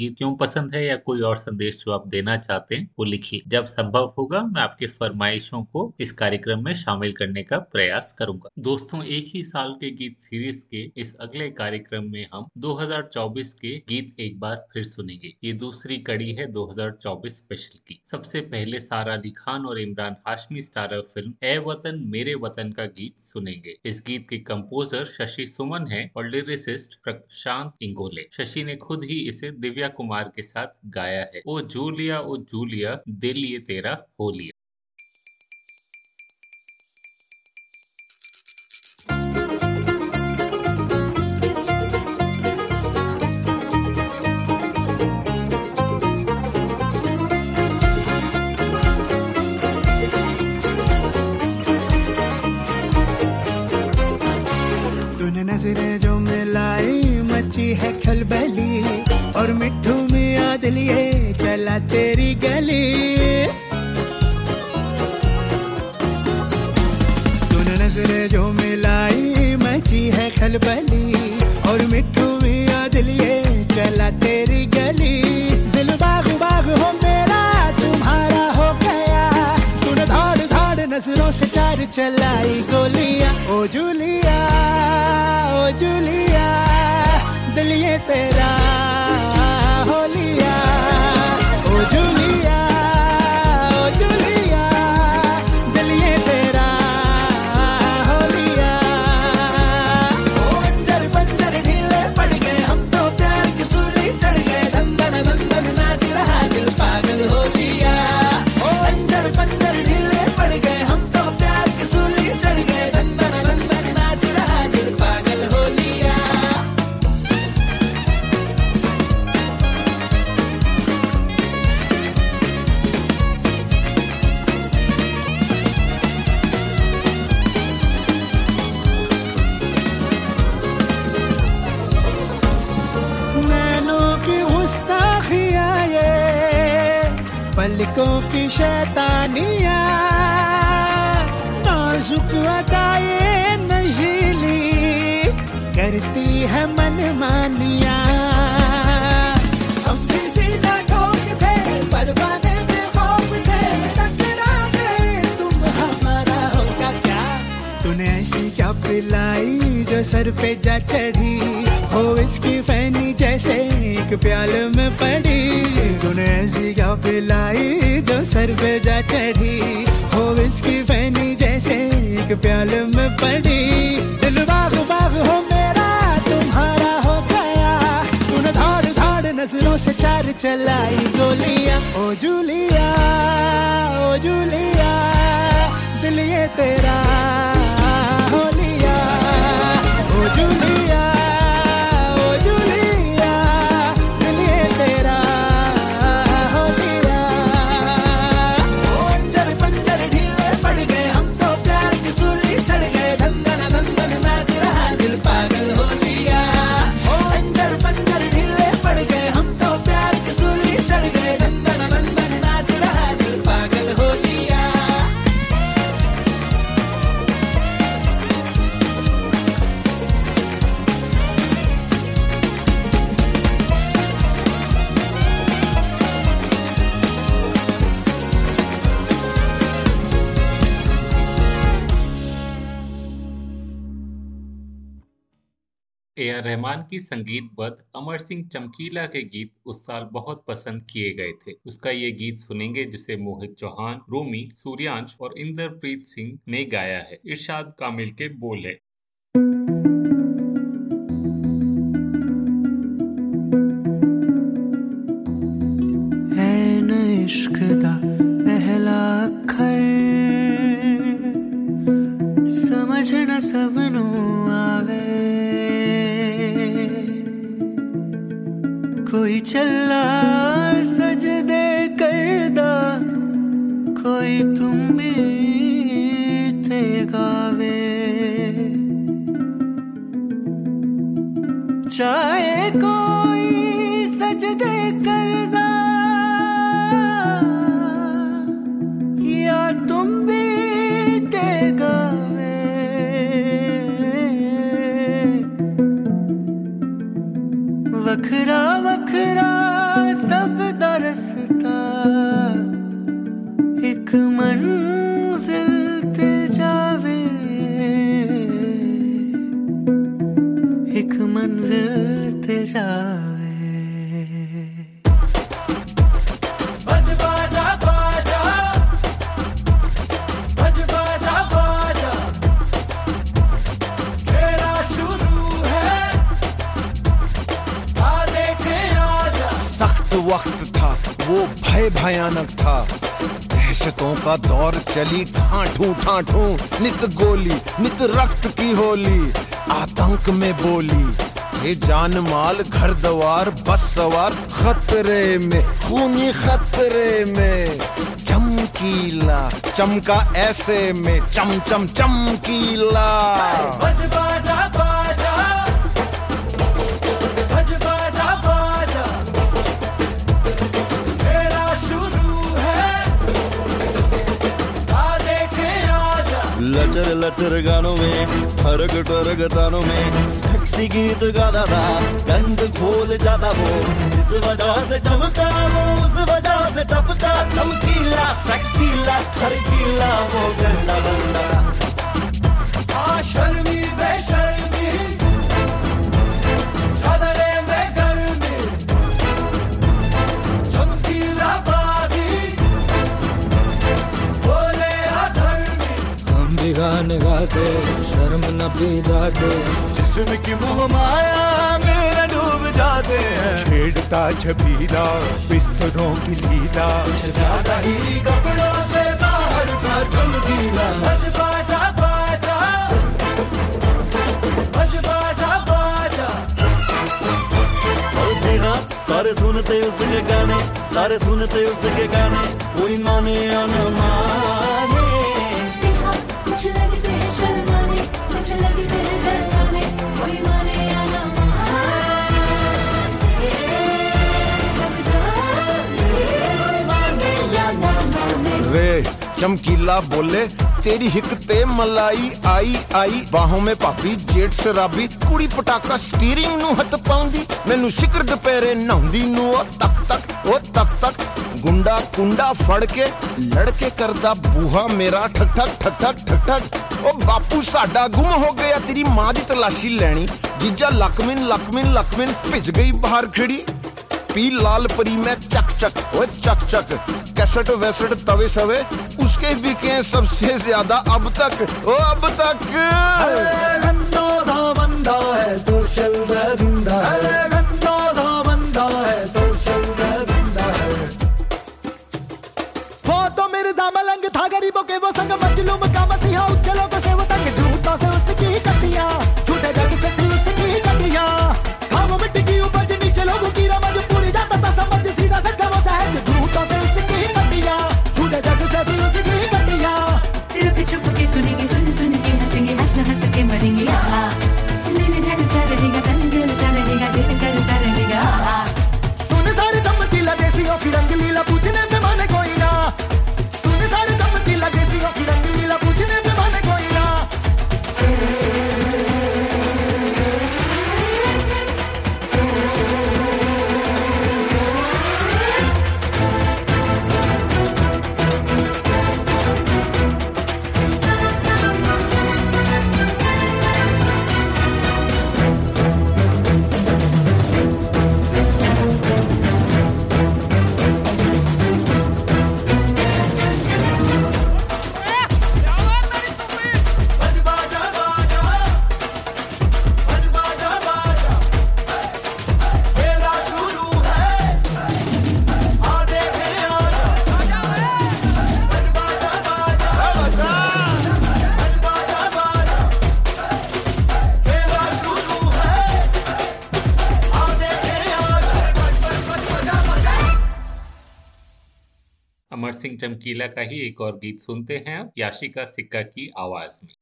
गीत क्यों पसंद है या कोई और संदेश जो आप देना चाहते हैं, वो लिखिए। जब संभव होगा, मैं आपके फरमाइशों को इस कार्यक्रम में शामिल करने का प्रयास करूँगा। दोस्तों, एक ही साल के गीत सीरीज़ के इस अगले कार्यक्रम में हम 2024 के गीत एक बार फिर सुनेंगे। ये दूसरी कड़ी है 2024 स्पेशल की। सबसे पहले सारा अली खान और इमरान हाशमी स्टारर फ़िल्म ए वतन, मेरे वतन का गीत सुनेंगे। इस गीत के कंपोजर शशि सुमन है और लिरिसिस्ट प्रशांत इंगोले। शशि ने खुद ही इसे दिव्या कुमार के साथ गाया है। ओ जूलिया ओ जूलिया दिल ये तेरा हो लिया। तूने ऐसी क्या पिलाई जो सर पे जा चढ़ी। हो इसकी फैनी जैसे एक प्याल में पड़ी। तूने ऐसी क्या पिलाई जो सर पे जा चढ़ी। हो इसकी फैनी जैसे एक प्याल में पड़ी। दिल बाग बाग हो मेरा, तुम्हारा हो गया। तूने धाड़ धाड़ नज़रों से चार चलाई गोलियाँ। ओ जूलिया ओ जूलिया, दिल ये तेरा। ओ रहमान की संगीत बद अमर सिंह चमकीला के गीत उस साल बहुत पसंद किए गए थे। उसका ये गीत सुनेंगे, जिसे मोहित चौहान, रोमी, सूर्यांश और इंद्रप्रीत सिंह ने गाया है। इरशाद कामिल के बोल। है पहला समझ न सबनू आवे। कोई चला सजदे करदा कोई तुम भी ते गावे चाहे नित गोली, नित रक्त की होली, आतंक में बोली। थे जान माल घर दवार बस सवार, खतरे में, खूनी खतरे में, चमकीला, चमका ऐसे में, चम चम, चमकीला। लचर लचर गानों में, फरक टरक तानों में सेक्सी गीत गाता था गंद खोल जाता वो। इस वजह से चमका वो, उस वजह से टपका चमकीला सेक्सीला खरकीला वो गंदा बंदा गाने गाते शर्म न पी जाते। जिस्म की मोह माया मेरा डूब जाते हैं। छेड़ता छबीला बिस्तरों की लीला। ज़्यादा ही कपड़ों से बाहर था चमकीला। बज बाजा बाजा। बज बाजा बाजा। और जी हाँ सारे सुनते उसके गाने सारे सुनते उसके गाने। कोई माने या न माने। चमकीला बोले तेरी हिक ते मलाई आई आई ਬਾਹੋਂ में ਭਾਬੀ ਜੇਠ ਸ਼ਰਾਬੀ ਕੁੜੀ ਪਟਾਕਾ ਸਟੀਅਰਿੰਗ ਨੂੰ ਹੱਥ ਪਾਉਂਦੀ ਮੈਨੂੰ ਸ਼ਿਕਰ ਦੁਪਹਿਰੇ ਨਹਾਉਂਦੀ ਨੂੰ ਉਹ ਤੱਕ ਤੱਕ ਉਹ ਤੱਕ ਤੱਕ ਗੁੰਡਾ ਕੁੰਡਾ ਫੜ ਕੇ ਲੜਕੇ ਕਰਦਾ ਬੂਹਾ ਮੇਰਾ ਠਕ ਠਕ ਠਕ ਠਕ ਠਕ ਠਕ ਉਹ ਬਾਪੂ ਸਾਡਾ ਗੁੰਮ ਹੋ ਗਿਆ ਤੇਰੀ ਮਾਂ ਦੀ ਤਲਾਸ਼ੀ ਲੈਣੀ ਜੀਜਾ ਲਕਮਿਨ ਲਕਮਿਨ ਲਕਮਿਨ ਭਿੱਜ ਗਈ ਬਾਹਰ ਖੜੀ पी लाल परी में चक चक वो चक चक। कैसेट वैसेट तवे सवे, उसके बिके सबसे ज़्यादा अब तक, ओ अब तक। है सोशल चमकीला का ही एक और गीत सुनते हैं याशिका सिक्का की आवाज़ में।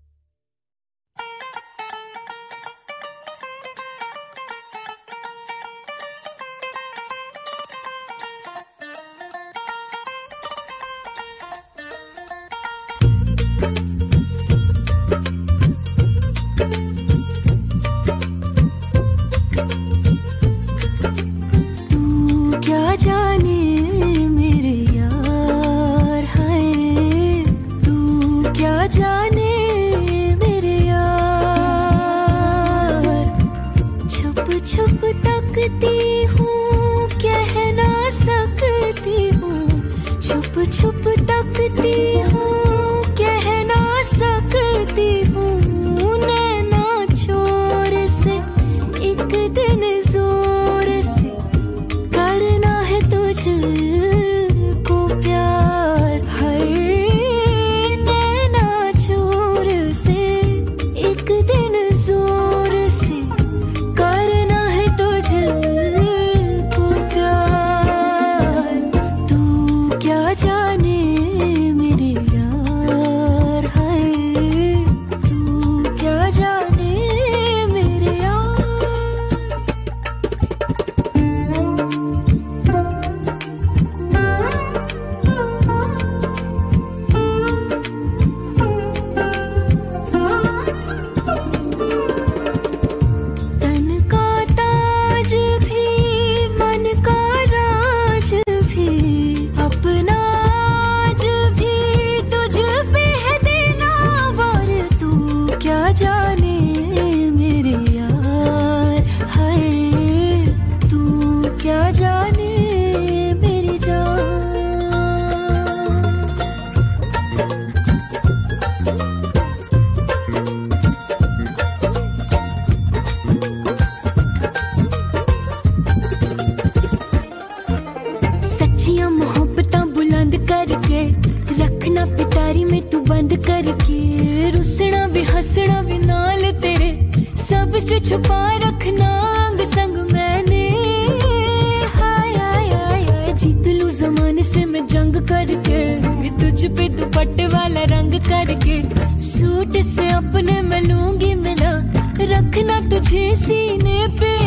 छुप तकती हूँ। दुपट्टे वाला रंग करके सूट से अपने मिलूँगी मिला। रखना तुझे सीने पे।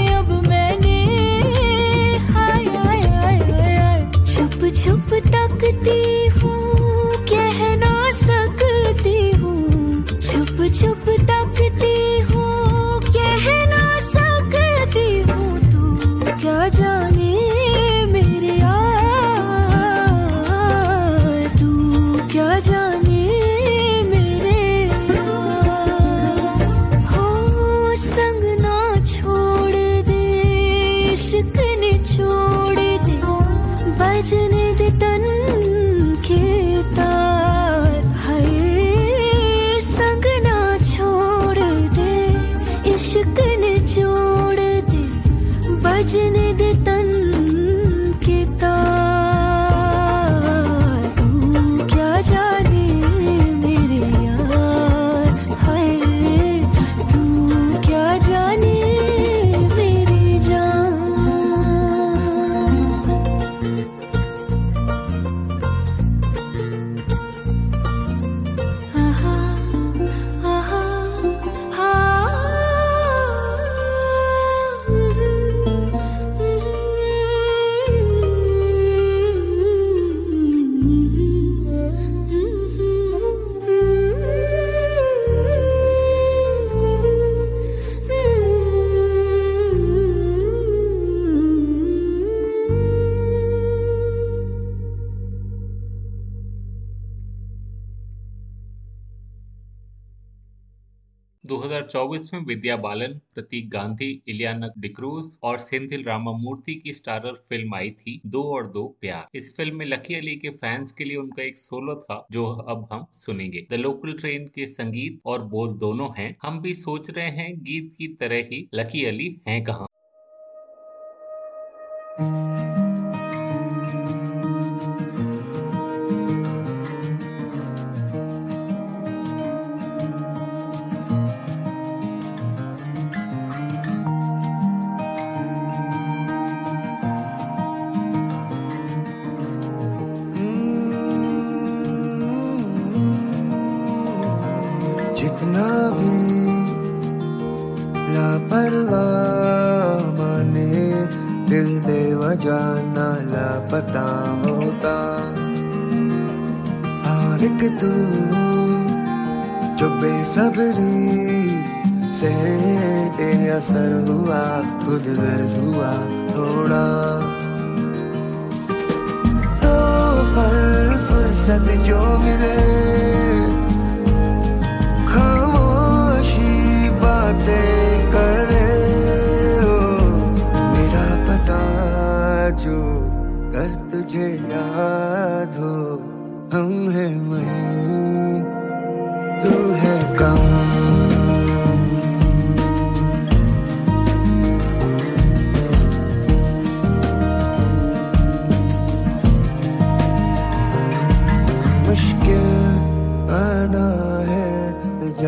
2024 में विद्या बालन, प्रतीक गांधी, इलियाना डिक्रूज और सेंथिल रामामूर्ति की स्टारर फ़िल्म आई थी दो और दो प्यार। इस फ़िल्म में लकी अली के फैंस के लिए उनका एक सोलो था, जो अब हम सुनेंगे। द लोकल ट्रेन के संगीत और बोल दोनों हैं। हम भी सोच रहे हैं गीत की तरह ही लकी अली हैं कहाँ।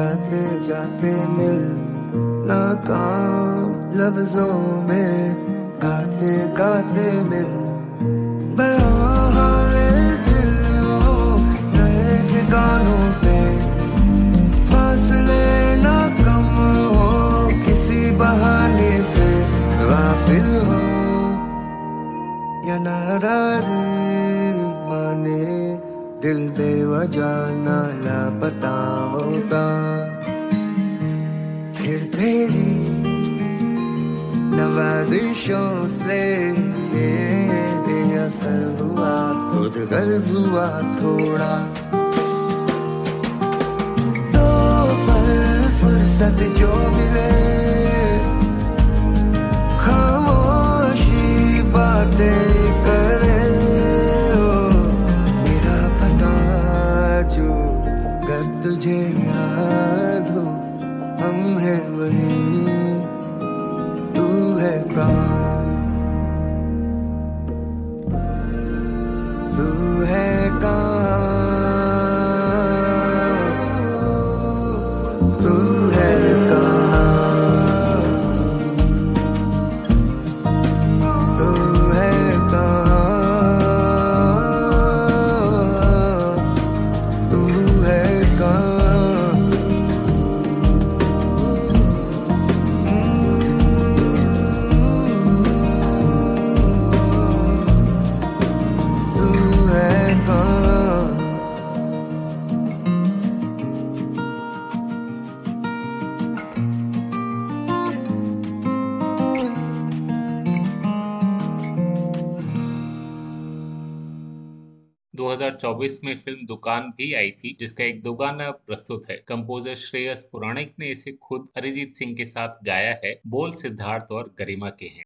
जाते जाते मिल नाकाम लफ्जों में, गाते गाते मिल। बहारे दिल हो नए फासले ना कम हो किसी बहाने से, गाफिल हो दिल बेवजह ना लापता होता फिर तेरी नवाजिशों से बेअसर हुआ, खुद गर्ज हुआ थोड़ा। तो पर फुर्सत जो मिले, खामोशी बातें 2024 में फ़िल्म दुकान भी आई थी, जिसका एक दो गाना प्रस्तुत है। कंपोजर श्रेयस पुराणिक ने इसे खुद अरिजीत सिंह के साथ गाया है, बोल सिद्धार्थ और गरिमा के हैं।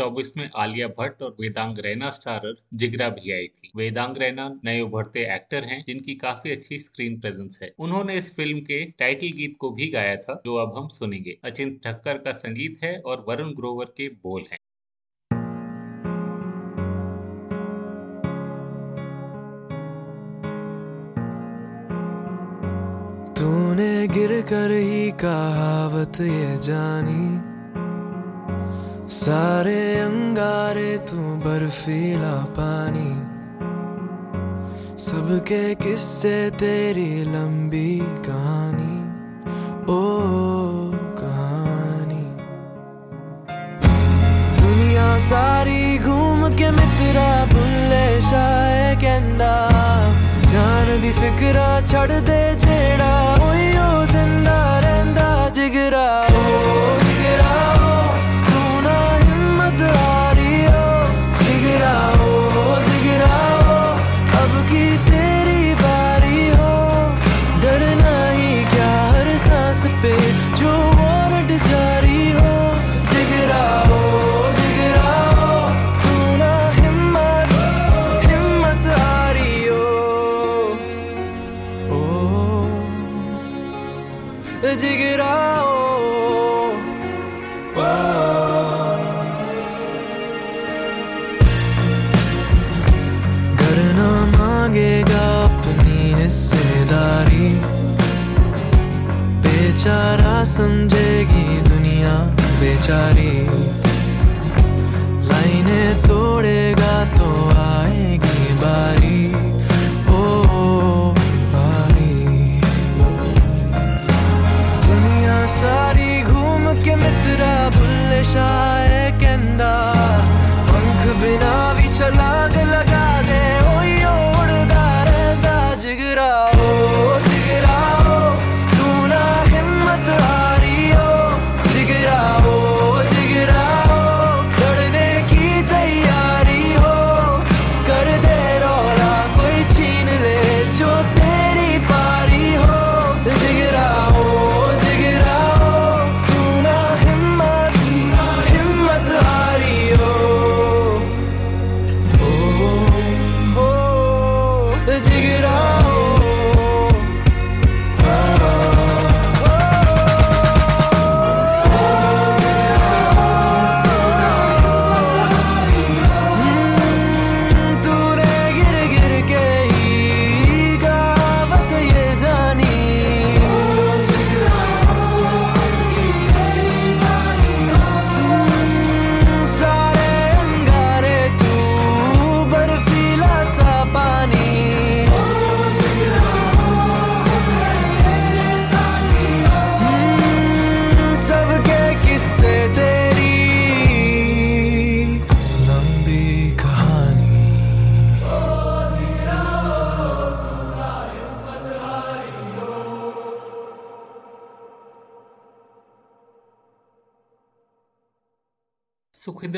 2024 में आलिया भट्ट और वेदांग रैना स्टारर जिगरा भी आई थी। वेदांग रैना नए उभरते एक्टर हैं, जिनकी काफ़ी अच्छी स्क्रीन प्रेजेंस है। उन्होंने इस फ़िल्म के टाइटल गीत को भी गाया था, जो अब हम सुनेंगे। अचिन ठक्कर का संगीत है और वरुण ग्रोवर के बोल है। तूने गिर कर ही कहावत ये जानी सारे अंगारे तू बर्फीला पानी। सबके किस्से तेरी लंबी कहानी, ओ कहानी। दुनिया सारी घूम के मित्रा भुले शाह कहना जान दी फिक्रा, छड़ दे जेड़ा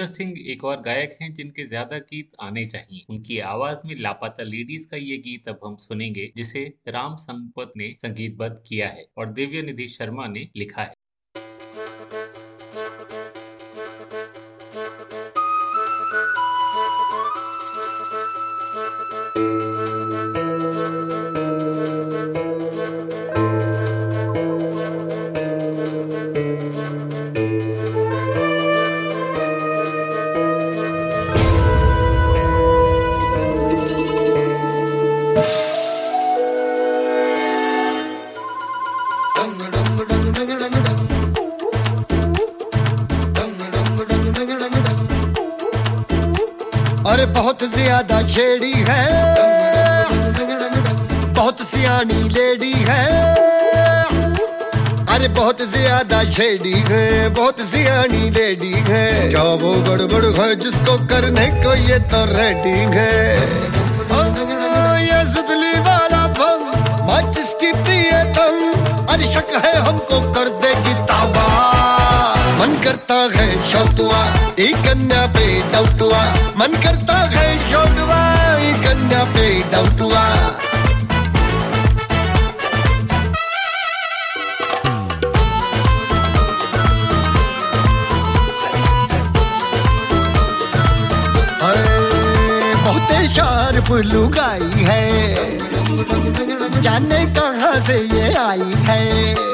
सुखविंदर सिंह एक और गायक हैं जिनके ज़्यादा गीत आने चाहिए। उनकी आवाज़ में लापता लेडीज़ का ये गीत अब हम सुनेंगे, जिसे राम संपत ने संगीतबद्ध किया है और दिव्य निधि शर्मा ने लिखा है। अरे बहुत ज़्यादा छेड़ी है। बहुत सियानी लेडी है। अरे बहुत ज़्यादा छेड़ी है, बहुत सियानी लेडी है। क्या वो गड़बड़ है जिसको करने को ये तो रेडी है। वाला अरे शक है हमको कर देगी ताबा मन करता है शौटुआ कन्या पे डाउटुआ मन करता है एक कन्या पे बहुते शार्प लुगाई है जाने कहाँ से ये आई है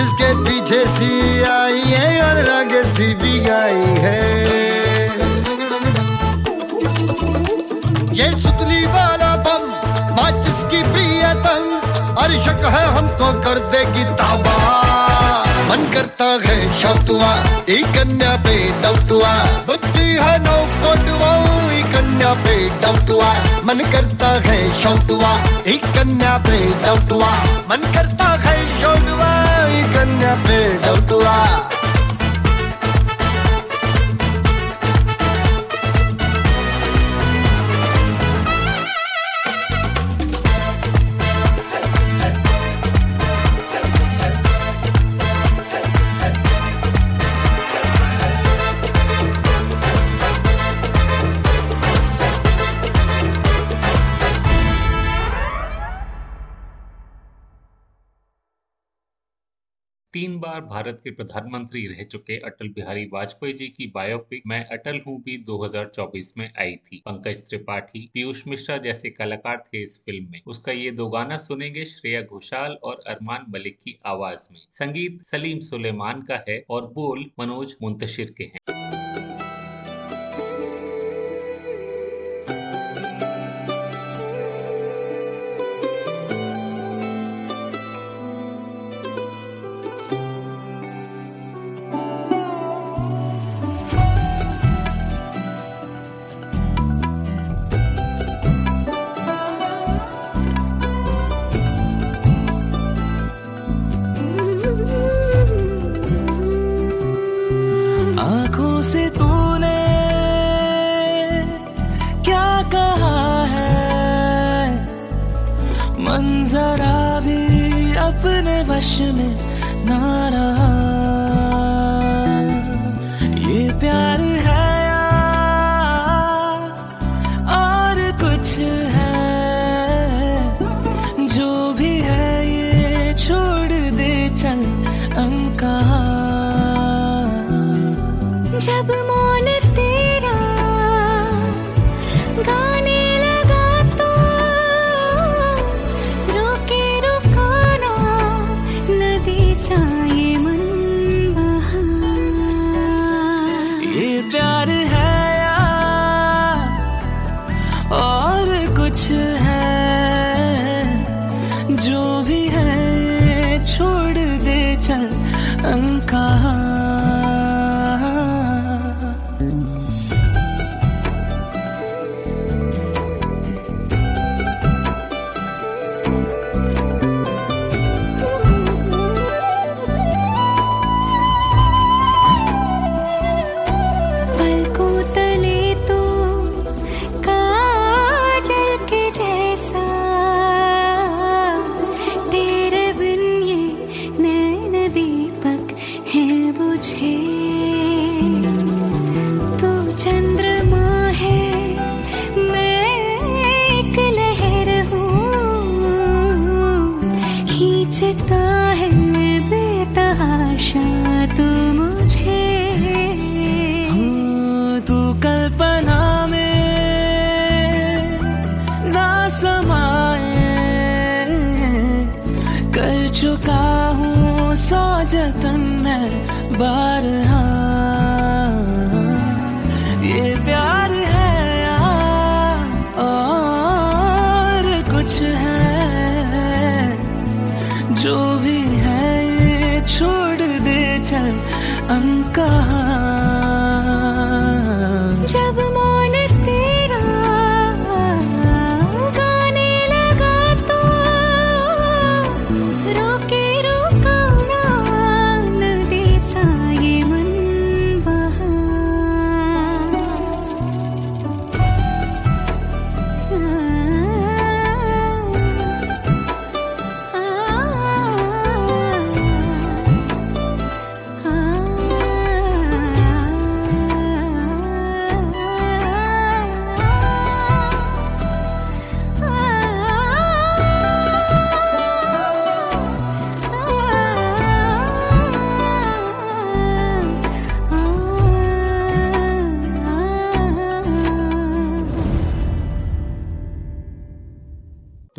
इसके पीछे सी आई है और आगे सी भी आई है। ये सुतली वाला बम, माचिस की प्रियतम और शक है हमको कर देगी ताबा मन करता है शौटुआ एक कन्या पे डाउटुआ बुद्धि है नौ कोटुआ कन्या पे डाउटुआ मन करता है शौटुआ एक कन्या पे डाउटुआ मन करता है शौटुआ एक कन्या पे तीन बार भारत के प्रधानमंत्री रह चुके अटल बिहारी वाजपेयी जी की बायोपिक मैं अटल हूँ भी 2024 में आई थी। पंकज त्रिपाठी, पीयूष मिश्रा जैसे कलाकार थे इस फ़िल्म में। उसका ये दो गाना सुनेंगे श्रेया घोषाल और अरमान मलिक की आवाज़ में। संगीत सलीम सुलेमान का है और बोल मनोज मुंतशिर के हैं।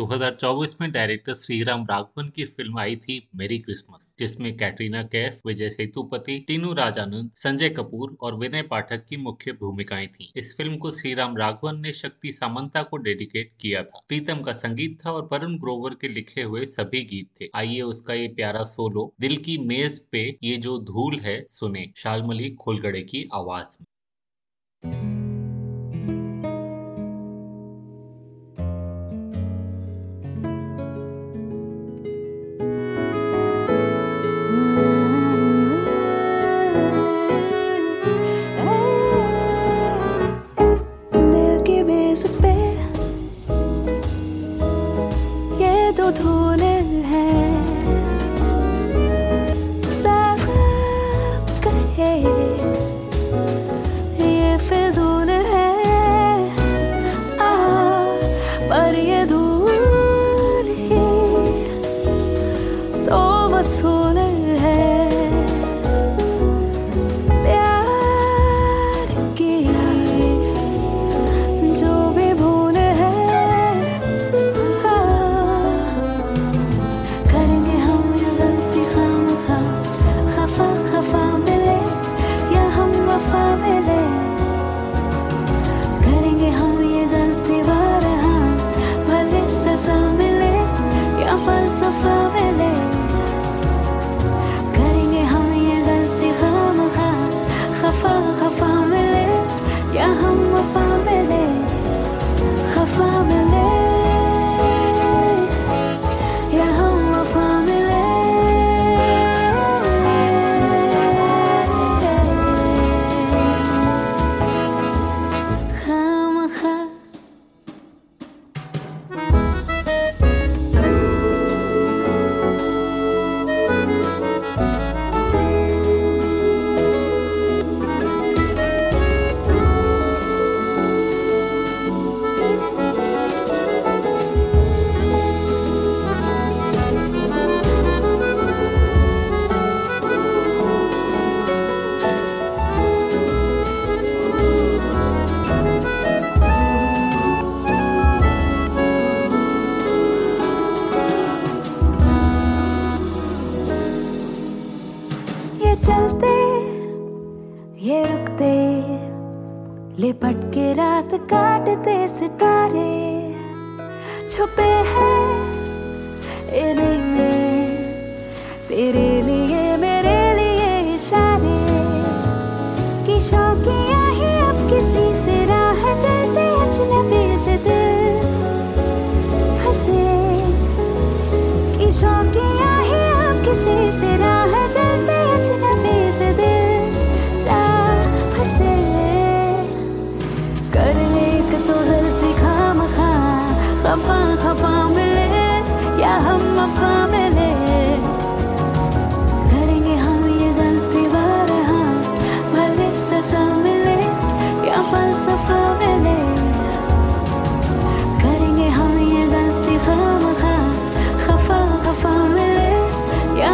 2024 में डायरेक्टर श्रीराम राघवन की फ़िल्म आई थी मेरी क्रिसमस, जिसमें कैटरीना कैफ, विजय सेतुपति, टीनू राजानंद, संजय कपूर और विनय पाठक की मुख्य भूमिकाएँ थीं। इस फ़िल्म को श्रीराम राघवन ने शक्ति सामंता को डेडिकेट किया था। प्रीतम का संगीत था और वरुण ग्रोवर के लिखे हुए सभी गीत थे। आइए उसका ये प्यारा सोलो, दिल की मेज पे ये जो धूल है, सुने, शालमली खोलगड़े की आवाज़ में।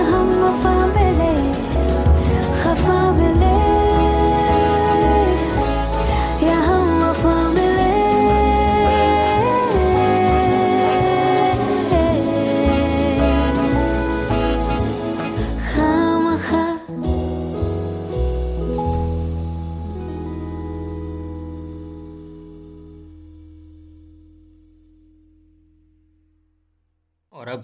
हम वफा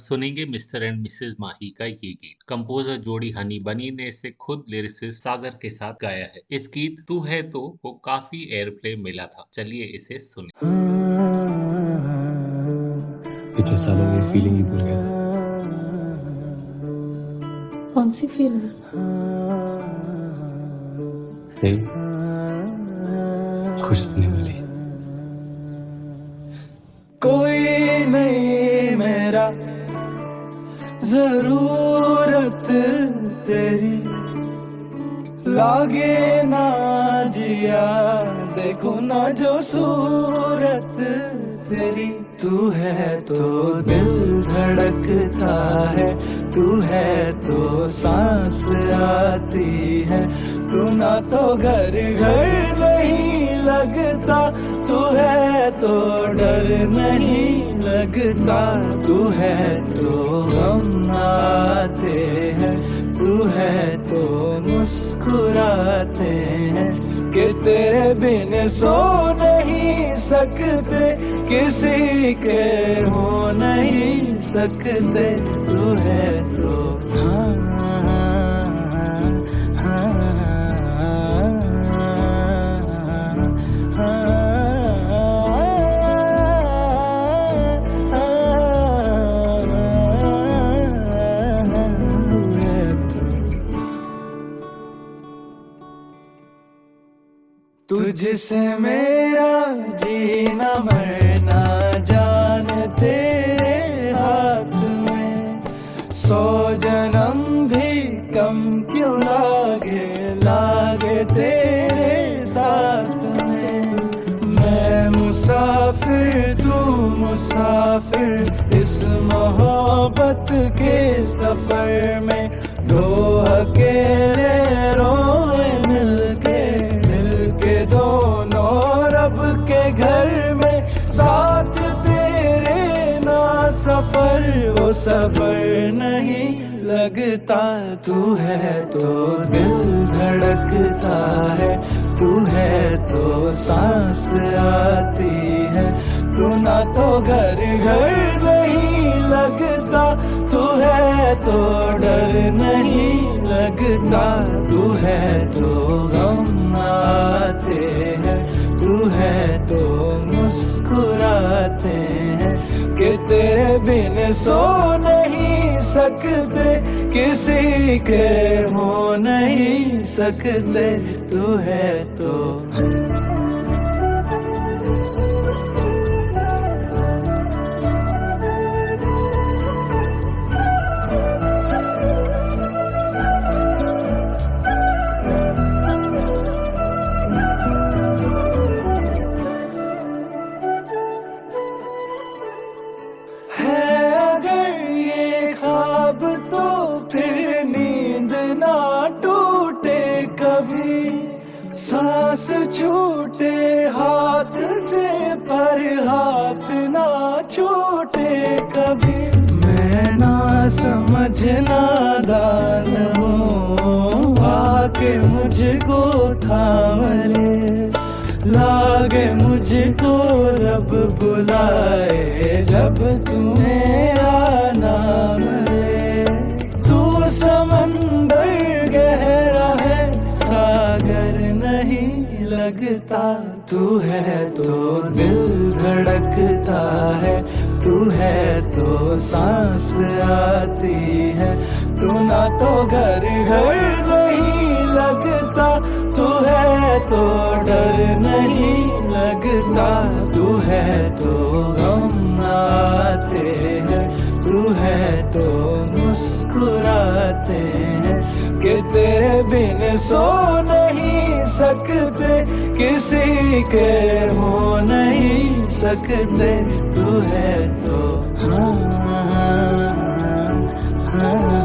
सुनेंगे मिस्टर एंड मिसेस माही का ये गीत। कंपोजर जोड़ी हनी बनी ने इसे खुद लिरिसिस्ट सागर के साथ गाया है। इस गीत तू है तो वो काफ़ी एयर प्ले मिला था। चलिए इसे सुने। इतने सालों में फीलिंग ही भूल गया था। कौन सी फीलिंग खुश रहने वाली कोई नहीं मेरा ज़रूरत तेरी। लागे ना जिया, देखो ना जो सूरत तेरी। तू है तो दिल धड़कता है, तू है तो सांस आती है। तू ना तो घर घर लगता तू है तो डर नहीं लगता। तू है तो हम आते हैं। तू है तो मुस्कुराते हैं। कि तेरे बिन सो नहीं सकते, किसी के हो नहीं सकते। तू है तो हाँ। तुझसे मेरा जीना मरना जान तेरे हाथ में। सौ जन्म भी कम क्यों लागे? लागे तेरे साथ में। मैं मुसाफिर, तू मुसाफिर, इस मोहब्बत के सफ़र में। दो अकेले रोए घर में साथ तेरे ना सफ़र, वो सफ़र नहीं लगता। तू है तो दिल धड़कता है, तू है तो सांस आती है। तू ना तो घर घर नहीं लगता, तू है तो डर नहीं लगता। तू है तो गम आते हैं। तू है तो मुस्कुराते हैं कि तेरे बिन सो नहीं सकते, किसी के हो नहीं सकते। तू है तो कभी मैं ना समझना दान हूँ। आके मुझको थाम ले लागे मुझको रब बुलाए, जब तुम्हें तू गहरा है, सागर नहीं लगता। तू है तो दिल धड़कता है तू है तो सांस आती है। तू ना तो घर घर नहीं लगता। तू है तो डर नहीं लगता। तू है तो गम आते हैं। तू है तो मुस्कुराते हैं। कि तेरे बिन सो नहीं सकते। किसी के हो नहीं सकते तू है तो हाँ हाँ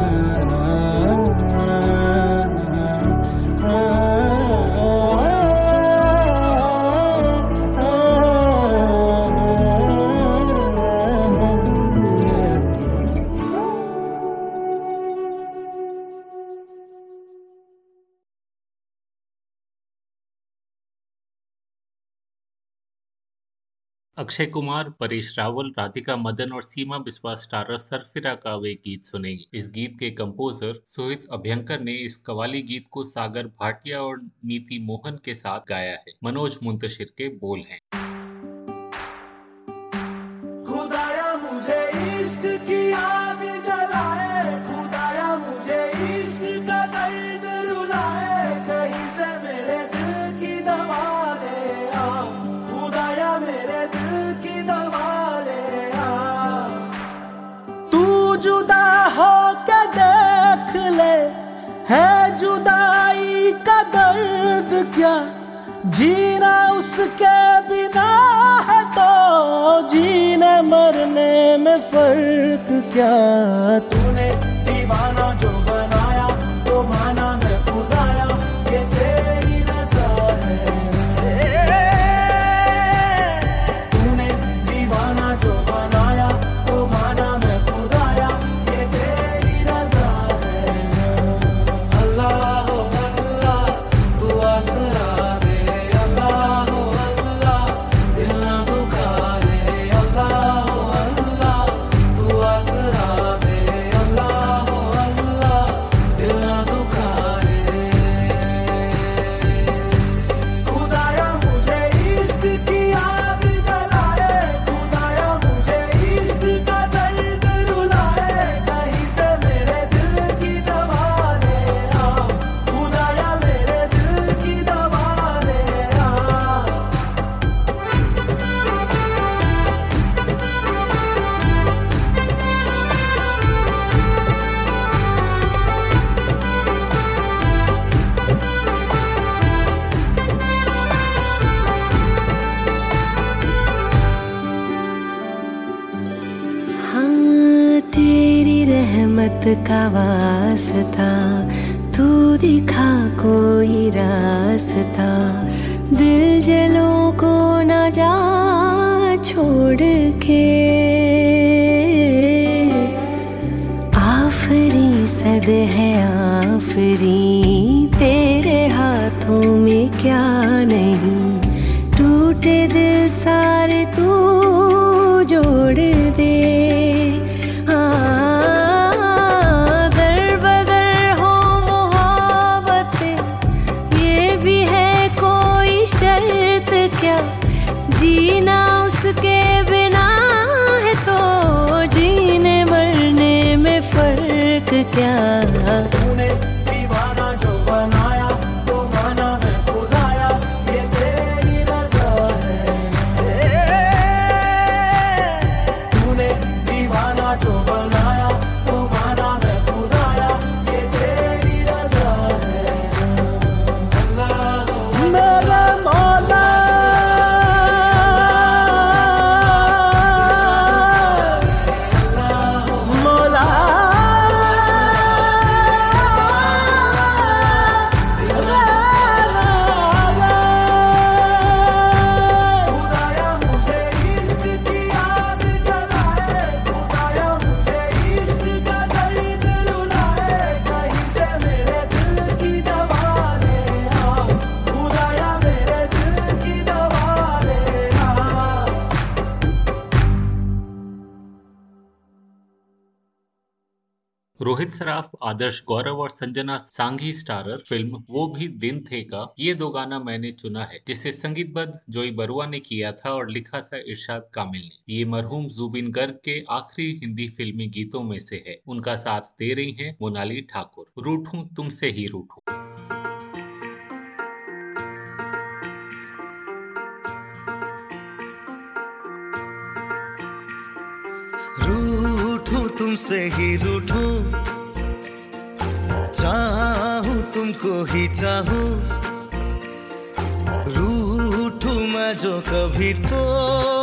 अक्षय कुमार, परेश रावल, राधिका मदन और सीमा बिस्वा स्टारर सरफिरा का वे गीत सुनेंगे। इस गीत के कंपोजर सोहित अभ्यंकर ने इस कवाली गीत को सागर भाटिया और नीति मोहन के साथ गाया है। मनोज मुंतशिर के बोल हैं। है जुदाई का दर्द क्या? जीना उसके बिना है तो जीने मरने में फ़र्क क्या? तूने का वास्ता तू दिखा कोई रास्ता। दिल जलों रोहित सराफ, आदर्श गौरव और संजना सांघी स्टारर फ़िल्म वो भी दिन थे का ये दो गाना मैंने चुना है, जिसे संगीतबद्ध जोई बरुआ ने किया था और लिखा था इरशाद कामिल ने। ये मरहूम जुबिन गर्ग के आखिरी हिंदी फिल्मी गीतों में से है। उनका साथ दे रही है मोनाली ठाकुर। रूठूं तुमसे ही रूठूं। तुमसे ही रूठूं चाहूँ तुमको ही चाहूँ। रूठूं मैं जो कभी तो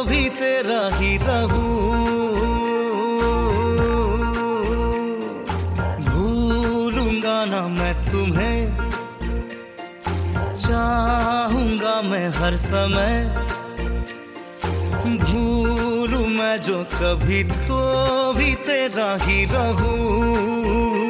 भी तेरा ही रहूँ। भूलूँगा ना मैं तुम्हें। चाहूँगा मैं हर समय। मैं जो कभी तो भी तेरा ही रहूँ।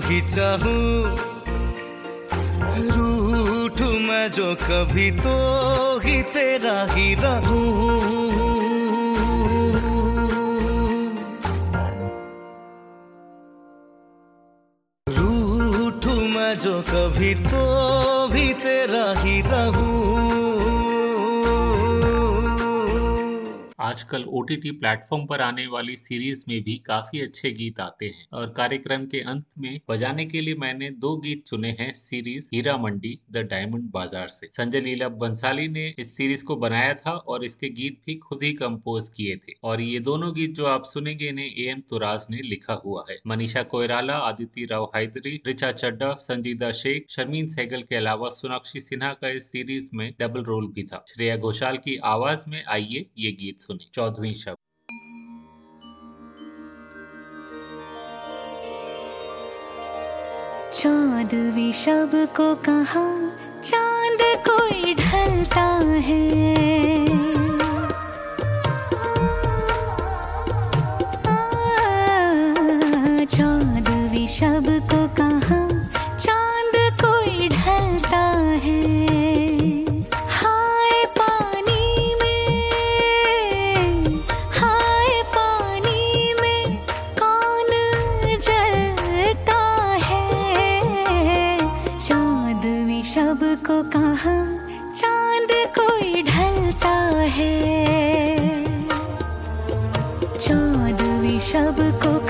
ही चाहूँ। रूठ मैं जो कभी तो ही तेरा ही रहूँ। रूठ मैं जो कभी तो आजकल ओ टी टी प्लेटफॉर्म पर आने वाली सीरीज़ में भी काफ़ी अच्छे गीत आते हैं। और कार्यक्रम के अंत में बजाने के लिए मैंने दो गीत चुने हैं series Heeramandi the diamond bazaar से। संजय लीला बंसाली ने इस सीरीज़ को बनाया था और इसके गीत भी खुद ही कंपोज किए थे। और ये दोनों गीत जो आप सुनेंगे इन्हें ए एम तुराज ने लिखा हुआ है। मनीषा कोयराला आदित्य राव हैदरी रिचा चड्डा संजीदा शेख, शर्मीन सहगल के अलावा सोनाक्षी सिन्हा का इस सीरीज़ में डबल रोल भी था। श्रेया घोषाल की आवाज़ में आइए ये गीत सुने। चौदहवीं शब्द चौदवी शब को कहा चाँद कोई ढलता है। कहा चाँद कोई ढलता है? चांदवी शब को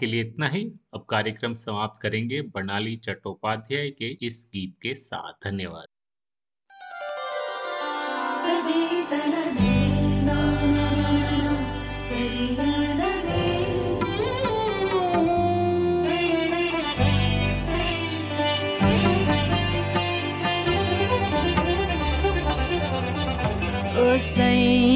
के लिए इतना ही। अब कार्यक्रम समाप्त करेंगे बर्णाली चट्टोपाध्याय के इस गीत के साथ। धन्यवाद। सही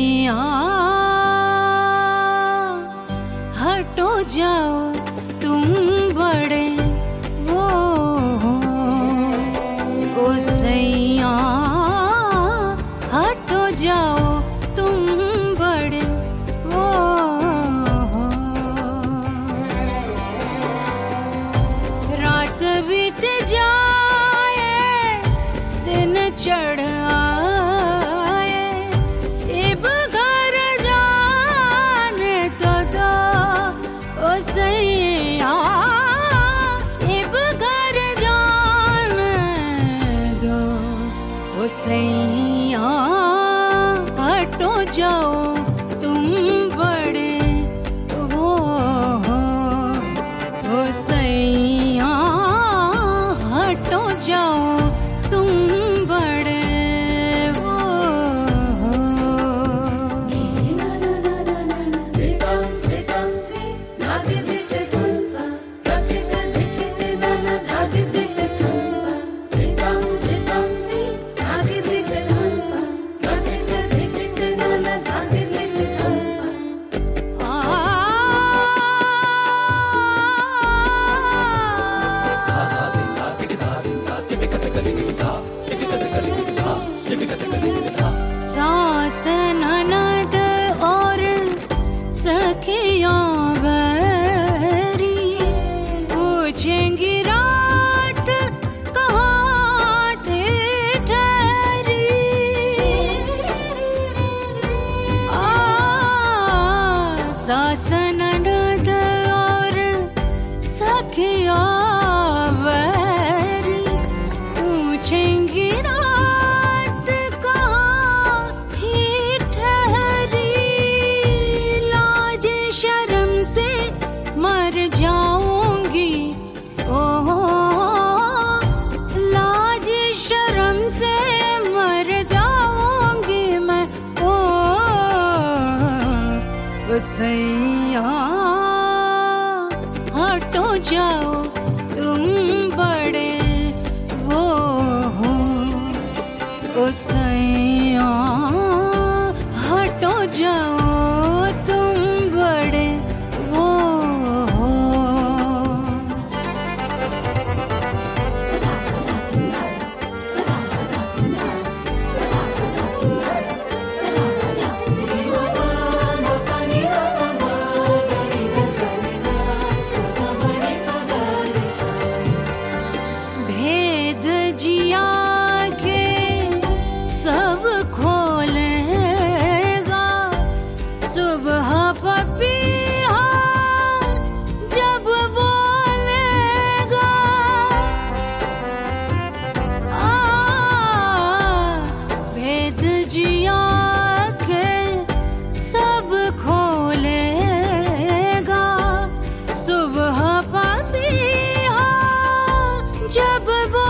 sakhiyo say beau